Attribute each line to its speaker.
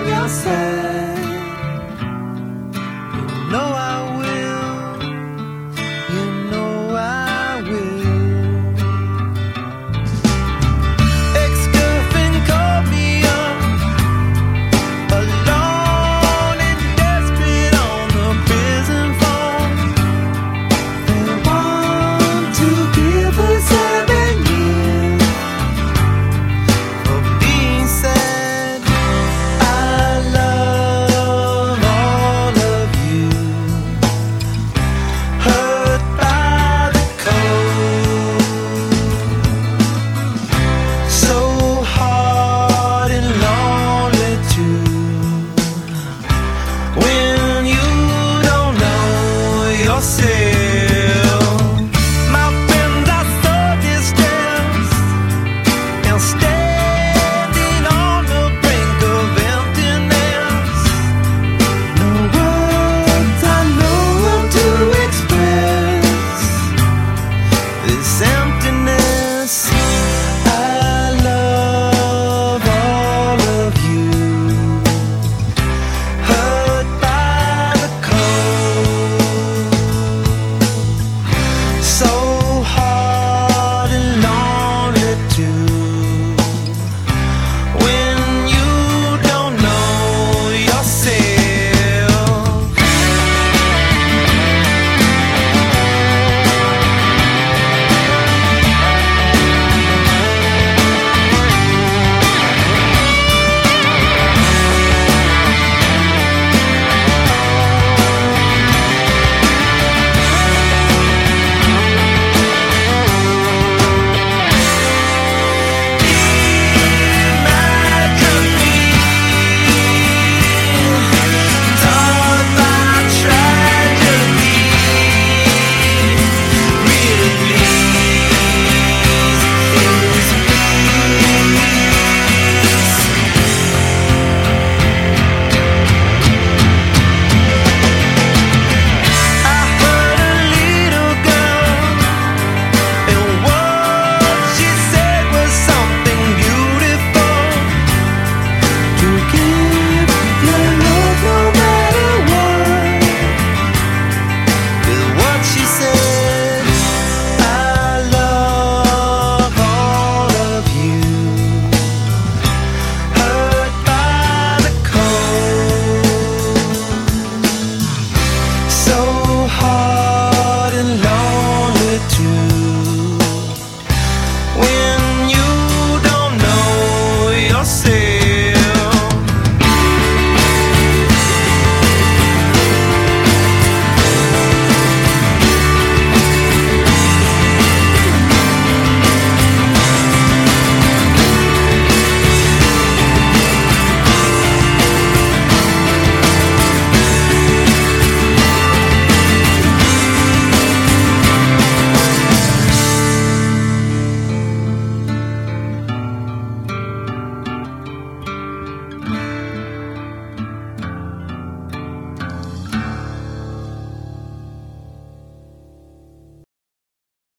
Speaker 1: minha fé. Say.